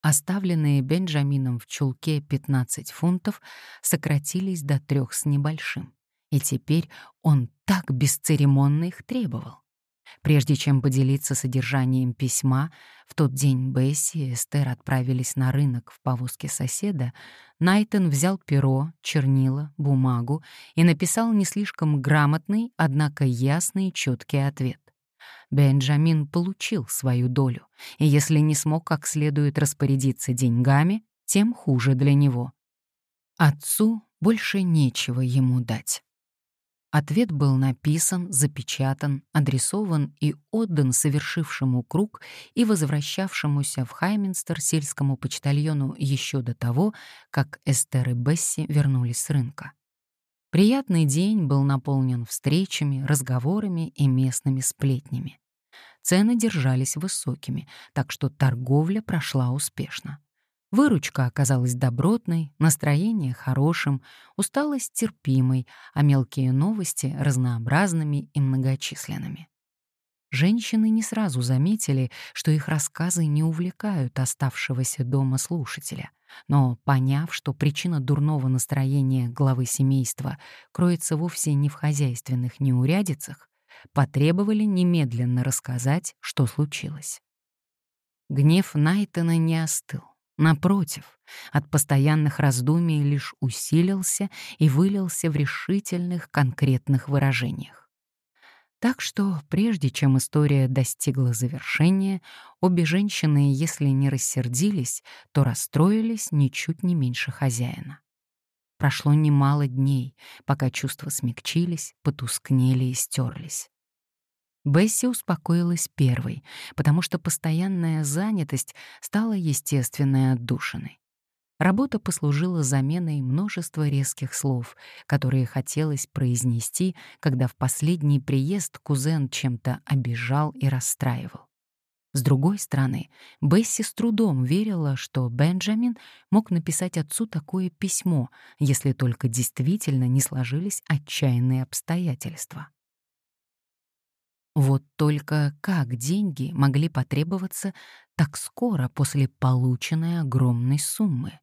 S1: Оставленные Бенджамином в чулке 15 фунтов сократились до трех с небольшим, и теперь он так бесцеремонно их требовал. Прежде чем поделиться содержанием письма, в тот день Бесси и Эстер отправились на рынок в повозке соседа, Найтон взял перо, чернила, бумагу и написал не слишком грамотный, однако ясный и четкий ответ. Бенджамин получил свою долю, и если не смог как следует распорядиться деньгами, тем хуже для него. Отцу больше нечего ему дать. Ответ был написан, запечатан, адресован и отдан совершившему круг и возвращавшемуся в Хайминстер сельскому почтальону еще до того, как Эстер и Бесси вернулись с рынка. Приятный день был наполнен встречами, разговорами и местными сплетнями. Цены держались высокими, так что торговля прошла успешно. Выручка оказалась добротной, настроение хорошим, усталость терпимой, а мелкие новости — разнообразными и многочисленными. Женщины не сразу заметили, что их рассказы не увлекают оставшегося дома слушателя, но, поняв, что причина дурного настроения главы семейства кроется вовсе не в хозяйственных неурядицах, потребовали немедленно рассказать, что случилось. Гнев Найтона не остыл. Напротив, от постоянных раздумий лишь усилился и вылился в решительных конкретных выражениях. Так что, прежде чем история достигла завершения, обе женщины, если не рассердились, то расстроились ничуть не меньше хозяина. Прошло немало дней, пока чувства смягчились, потускнели и стерлись. Бесси успокоилась первой, потому что постоянная занятость стала естественной отдушиной. Работа послужила заменой множества резких слов, которые хотелось произнести, когда в последний приезд кузен чем-то обижал и расстраивал. С другой стороны, Бесси с трудом верила, что Бенджамин мог написать отцу такое письмо, если только действительно не сложились отчаянные обстоятельства. Вот только как деньги могли потребоваться так скоро после полученной огромной суммы?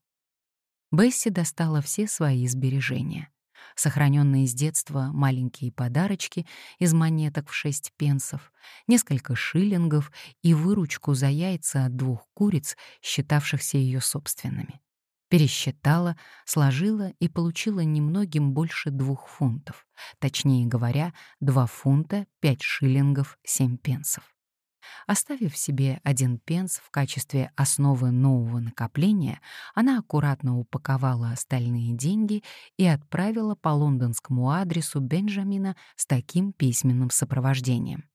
S1: Бесси достала все свои сбережения. сохраненные с детства маленькие подарочки из монеток в шесть пенсов, несколько шиллингов и выручку за яйца от двух куриц, считавшихся ее собственными. Пересчитала, сложила и получила немногим больше двух фунтов, точнее говоря, два фунта, пять шиллингов, семь пенсов. Оставив себе один пенс в качестве основы нового накопления, она аккуратно упаковала остальные деньги и отправила по лондонскому адресу Бенджамина с таким письменным сопровождением.